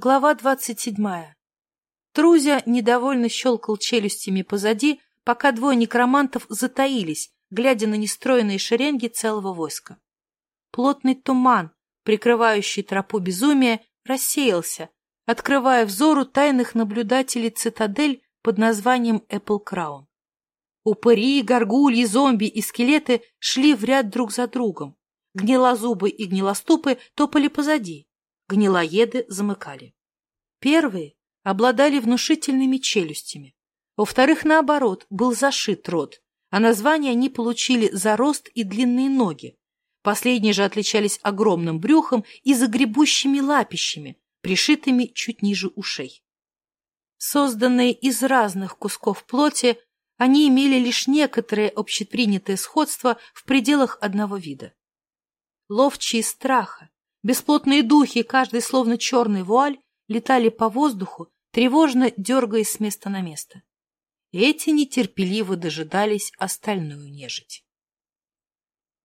Глава двадцать седьмая. Трузя недовольно щелкал челюстями позади, пока двое некромантов затаились, глядя на нестроенные шеренги целого войска. Плотный туман, прикрывающий тропу безумия, рассеялся, открывая взору тайных наблюдателей цитадель под названием Эппл Краун. Упыри, горгульи, зомби и скелеты шли в ряд друг за другом. Гнилозубы и гнилоступы топали позади гнилоеды замыкали. Первые обладали внушительными челюстями. Во-вторых, наоборот, был зашит рот, а название они получили за рост и длинные ноги. Последние же отличались огромным брюхом и загребущими лапищами, пришитыми чуть ниже ушей. Созданные из разных кусков плоти, они имели лишь некоторое общепринятое сходство в пределах одного вида. Ловчие страха, Бесплотные духи, каждый словно черный вуаль, летали по воздуху, тревожно дергаясь с места на место. Эти нетерпеливо дожидались остальную нежить.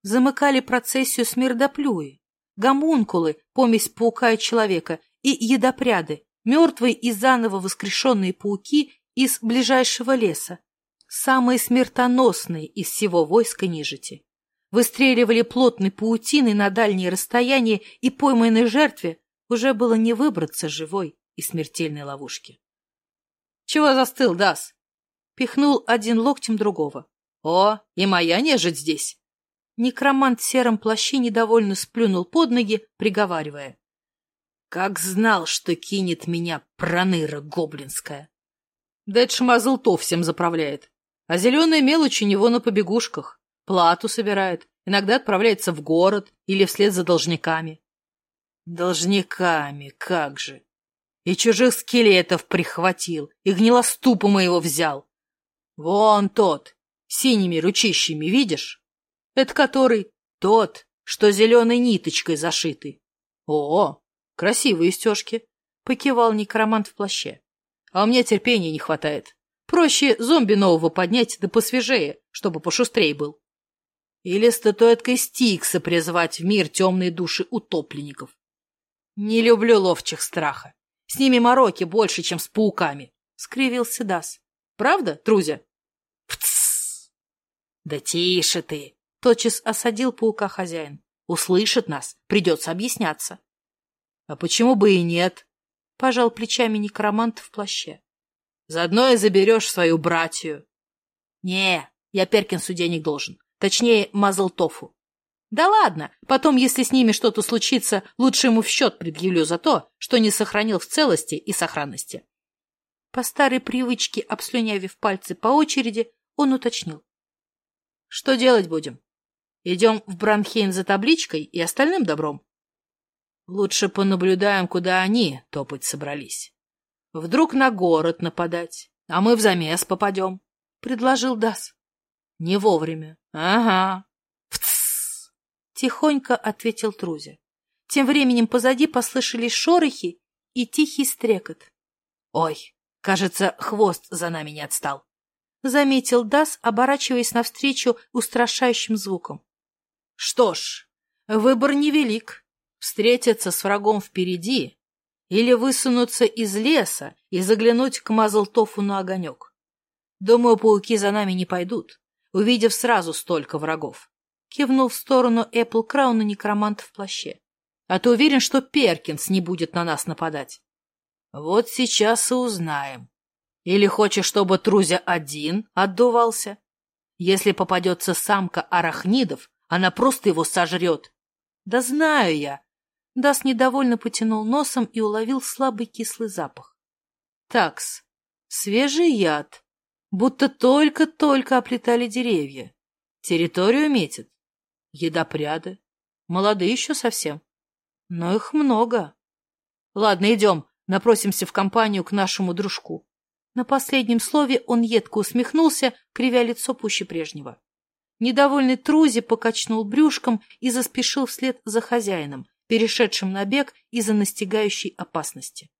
Замыкали процессию смердоплюи, гомункулы, помесь паука и человека, и едопряды, мертвые и заново воскрешенные пауки из ближайшего леса, самые смертоносные из всего войска нежити выстреливали плотной паутиной на дальние расстояния, и пойманной жертве уже было не выбраться живой из смертельной ловушки. — Чего застыл, Дас? — пихнул один локтем другого. — О, и моя нежить здесь! Некромант в сером плаще недовольно сплюнул под ноги, приговаривая. — Как знал, что кинет меня проныра гоблинская! — Да это то всем заправляет, а зеленая мелочь у него на побегушках. Плату собирает, Иногда отправляется в город или вслед за должниками. Должниками, как же. И чужих скелетов прихватил, и гнилоступа моего взял. Вон тот, синими ручищами, видишь? Это который? Тот, что зеленой ниточкой зашитый. О, красивые стежки. Покивал некромант в плаще. А у меня терпения не хватает. Проще зомби нового поднять, да посвежее, чтобы пошустрее был. Или статуэткой Стикса призвать в мир темные души утопленников. Не люблю ловчих страха. С ними мороки больше, чем с пауками, — скривился Дас. Правда, Трузя? Пц! Да тише ты! — тотчас осадил паука хозяин. Услышит нас, придется объясняться. А почему бы и нет? — пожал плечами некромант в плаще. Заодно и заберешь свою братью. Не, я Перкинсу денег должен. точнее мазал тофу. Да ладно, потом, если с ними что-то случится, лучше ему в счет предъявлю за то, что не сохранил в целости и сохранности. По старой привычке, обслюнявив пальцы по очереди, он уточнил. — Что делать будем? Идем в Бранхейн за табличкой и остальным добром? — Лучше понаблюдаем, куда они топать собрались. Вдруг на город нападать, а мы в замес попадем, — предложил Дас. Не вовремя. — Ага. Вц! — тихонько ответил Трузя. Тем временем позади послышались шорохи и тихий стрекот. — Ой, кажется, хвост за нами не отстал, — заметил Дас, оборачиваясь навстречу устрашающим звуком. — Что ж, выбор невелик. Встретиться с врагом впереди или высунуться из леса и заглянуть к Мазлтофу на огонек. Думаю, пауки за нами не пойдут Увидев сразу столько врагов, кивнул в сторону Эппл Крауна некроманта в плаще. А ты уверен, что Перкинс не будет на нас нападать? Вот сейчас и узнаем. Или хочешь, чтобы Трузя один отдувался? Если попадется самка арахнидов, она просто его сожрет. Да знаю я. Дас недовольно потянул носом и уловил слабый кислый запах. Такс, свежий яд, Будто только-только оплетали деревья. Территорию метят. Едопряды. Молодые еще совсем. Но их много. Ладно, идем, напросимся в компанию к нашему дружку. На последнем слове он едко усмехнулся, кривя лицо пуще прежнего. Недовольный Трузи покачнул брюшком и заспешил вслед за хозяином, перешедшим на бег из-за настигающей опасности.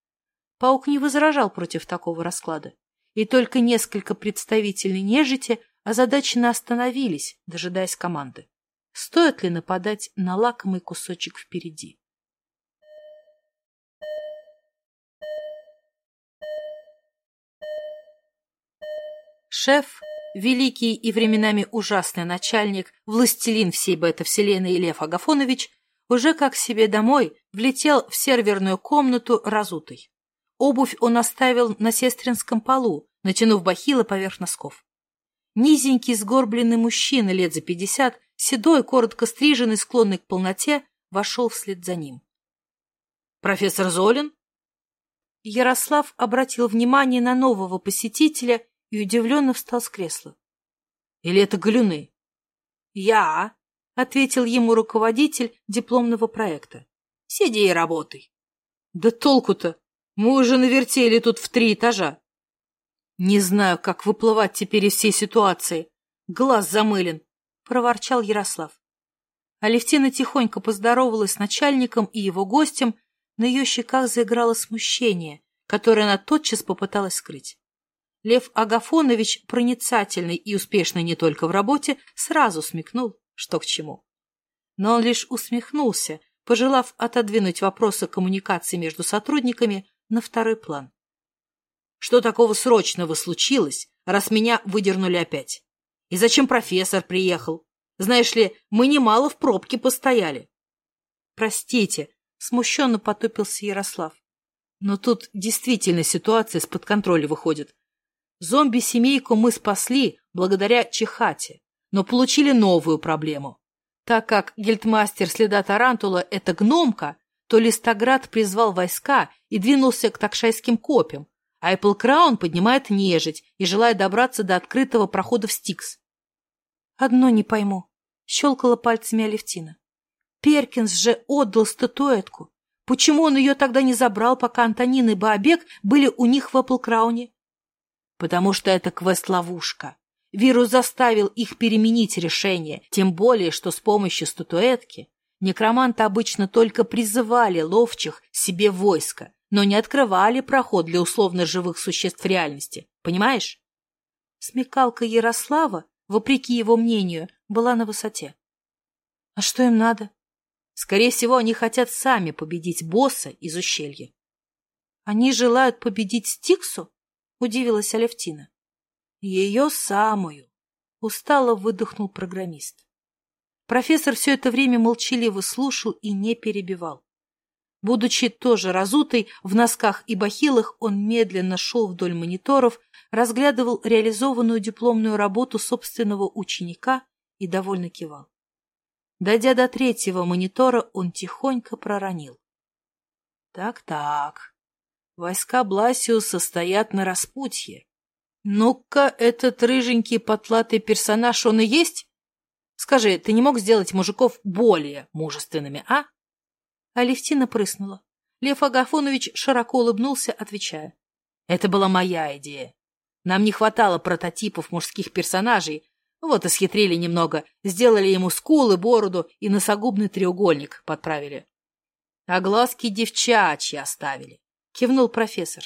Паук не возражал против такого расклада и только несколько представителей нежити озадаченно остановились, дожидаясь команды. Стоит ли нападать на лакомый кусочек впереди? Шеф, великий и временами ужасный начальник, властелин всей бета-вселенной Лев Агафонович, уже как себе домой влетел в серверную комнату разутый. Обувь он оставил на сестринском полу, натянув бахилы поверх носков. Низенький сгорбленный мужчина лет за пятьдесят, седой, коротко стриженный, склонный к полноте, вошел вслед за ним. «Профессор Золин?» Ярослав обратил внимание на нового посетителя и удивленно встал с кресла. «Или это Галюны?» «Я», — ответил ему руководитель дипломного проекта. «Сиди и работай». «Да толку-то!» Мы уже навертели тут в три этажа». «Не знаю, как выплывать теперь из всей ситуации. Глаз замылен», — проворчал Ярослав. Алевтина тихонько поздоровалась с начальником и его гостем, на ее щеках заиграло смущение, которое она тотчас попыталась скрыть. Лев Агафонович, проницательный и успешный не только в работе, сразу смекнул, что к чему. Но он лишь усмехнулся, пожелав отодвинуть вопросы коммуникации между сотрудниками на второй план. Что такого срочного случилось, раз меня выдернули опять? И зачем профессор приехал? Знаешь ли, мы немало в пробке постояли. Простите, смущенно потупился Ярослав. Но тут действительно ситуация из-под контроля выходит. Зомби-семейку мы спасли благодаря Чехате, но получили новую проблему. Так как Гельтмастер следа Тарантула — это гномка, то Листоград призвал войска и двинулся к такшайским копьям, а Эппл Краун поднимает нежить и желает добраться до открытого прохода в Стикс. «Одно не пойму», — щелкала пальцами Алевтина. «Перкинс же отдал статуэтку. Почему он ее тогда не забрал, пока Антонин и Баобек были у них в Эппл Крауне?» потому что это квест-ловушка. Вирус заставил их переменить решение, тем более, что с помощью статуэтки Некромант обычно только призывали ловчих себе войско, но не открывали проход для условно живых существ в реальности. Понимаешь? Смекалка Ярослава, вопреки его мнению, была на высоте. А что им надо? Скорее всего, они хотят сами победить босса из ущелья. Они желают победить Стиксу? Удивилась Алевтина. Ее самую. Устало выдохнул программист. Профессор все это время молчаливо слушал и не перебивал. Будучи тоже разутый, в носках и бахилах он медленно шел вдоль мониторов, разглядывал реализованную дипломную работу собственного ученика и довольно кивал. Дойдя до третьего монитора, он тихонько проронил. «Так-так, Войска Бласиуса стоят на распутье. Ну-ка, этот рыженький потлатый персонаж, он и есть? Скажи, ты не мог сделать мужиков более мужественными, а?» Алевтина прыснула. Лев Агафонович широко улыбнулся, отвечая. «Это была моя идея. Нам не хватало прототипов мужских персонажей. Вот и схитрили немного. Сделали ему скулы, бороду и носогубный треугольник подправили. А глазки девчачьи оставили», — кивнул профессор.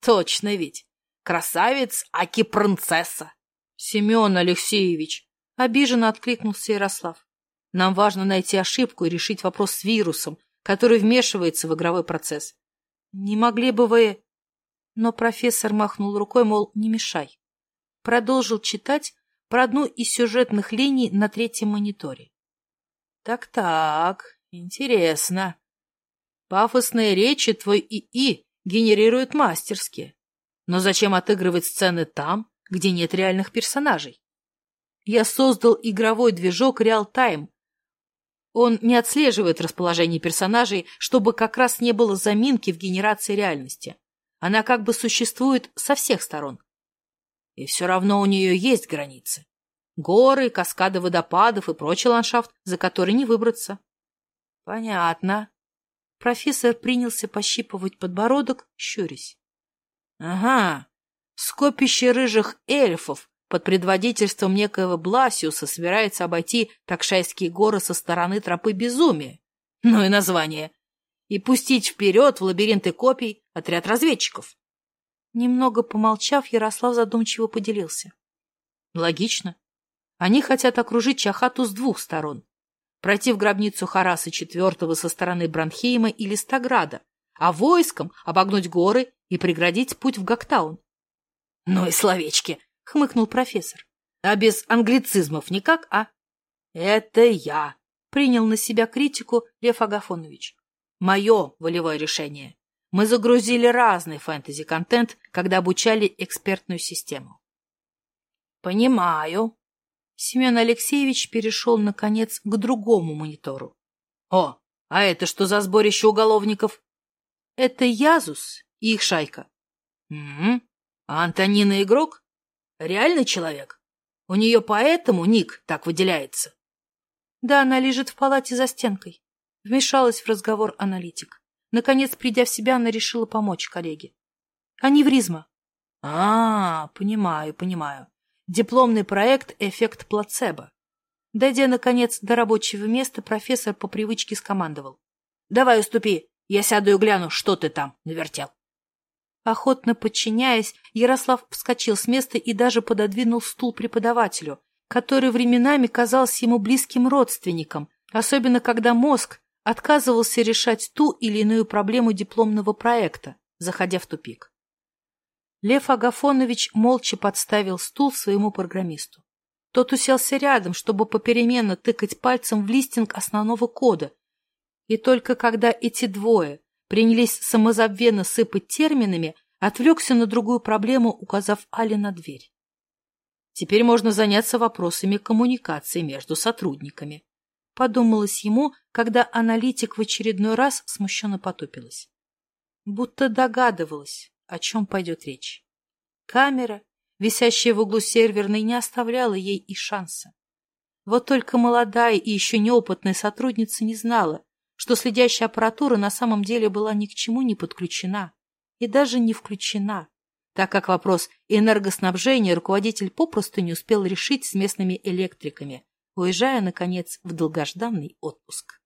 «Точно ведь. Красавец, аки принцесса. Семен Алексеевич, обиженно откликнулся Ярослав. Нам важно найти ошибку и решить вопрос с вирусом, который вмешивается в игровой процесс. Не могли бы вы... Но профессор махнул рукой, мол, не мешай. Продолжил читать про одну из сюжетных линий на третьем мониторе. Так-так, интересно. Пафосные речи твой ИИ генерирует мастерски. Но зачем отыгрывать сцены там, где нет реальных персонажей? Я создал игровой движок Real Time. Он не отслеживает расположение персонажей, чтобы как раз не было заминки в генерации реальности. Она как бы существует со всех сторон. И все равно у нее есть границы. Горы, каскады водопадов и прочий ландшафт, за который не выбраться. Понятно. Профессор принялся пощипывать подбородок, щурясь. — Ага, скопище рыжих эльфов под предводительством некоего Бласиуса собирается обойти Такшайские горы со стороны тропы безумия. Ну и название. И пустить вперед в лабиринты копий отряд разведчиков. Немного помолчав, Ярослав задумчиво поделился. Логично. Они хотят окружить Чахату с двух сторон пройти в гробницу Хараса IV со стороны Бранхейма или Стаграда, а войском обогнуть горы и преградить путь в Гактаун. Ну и словечки. — хмыкнул профессор. «А без англицизмов никак, а?» «Это я!» — принял на себя критику Лев Агафонович. «Мое волевое решение. Мы загрузили разный фэнтези-контент, когда обучали экспертную систему». «Понимаю». Семен Алексеевич перешел, наконец, к другому монитору. «О, а это что за сборище уголовников?» «Это Язус и их шайка». «Угу. А Антонина игрок?» реальный человек. У нее поэтому ник так выделяется. Да, она лежит в палате за стенкой. Вмешалась в разговор аналитик. Наконец, придя в себя, она решила помочь коллеге. Аневризма. А, -а, понимаю, понимаю. Дипломный проект «Эффект плацебо». Дойдя, наконец, до рабочего места, профессор по привычке скомандовал. «Давай уступи, я сяду и гляну, что ты там навертел». Охотно подчиняясь, Ярослав вскочил с места и даже пододвинул стул преподавателю, который временами казался ему близким родственником, особенно когда мозг отказывался решать ту или иную проблему дипломного проекта, заходя в тупик. Лев Агафонович молча подставил стул своему программисту. Тот уселся рядом, чтобы попеременно тыкать пальцем в листинг основного кода. И только когда эти двое принялись самозабвенно сыпать терминами, отвлекся на другую проблему, указав Али на дверь. Теперь можно заняться вопросами коммуникации между сотрудниками. Подумалось ему, когда аналитик в очередной раз смущенно потупилась. Будто догадывалась, о чем пойдет речь. Камера, висящая в углу серверной, не оставляла ей и шанса. Вот только молодая и еще неопытная сотрудница не знала, что следящая аппаратура на самом деле была ни к чему не подключена и даже не включена так как вопрос энергоснабжения руководитель попросту не успел решить с местными электриками, уезжая, наконец, в долгожданный отпуск.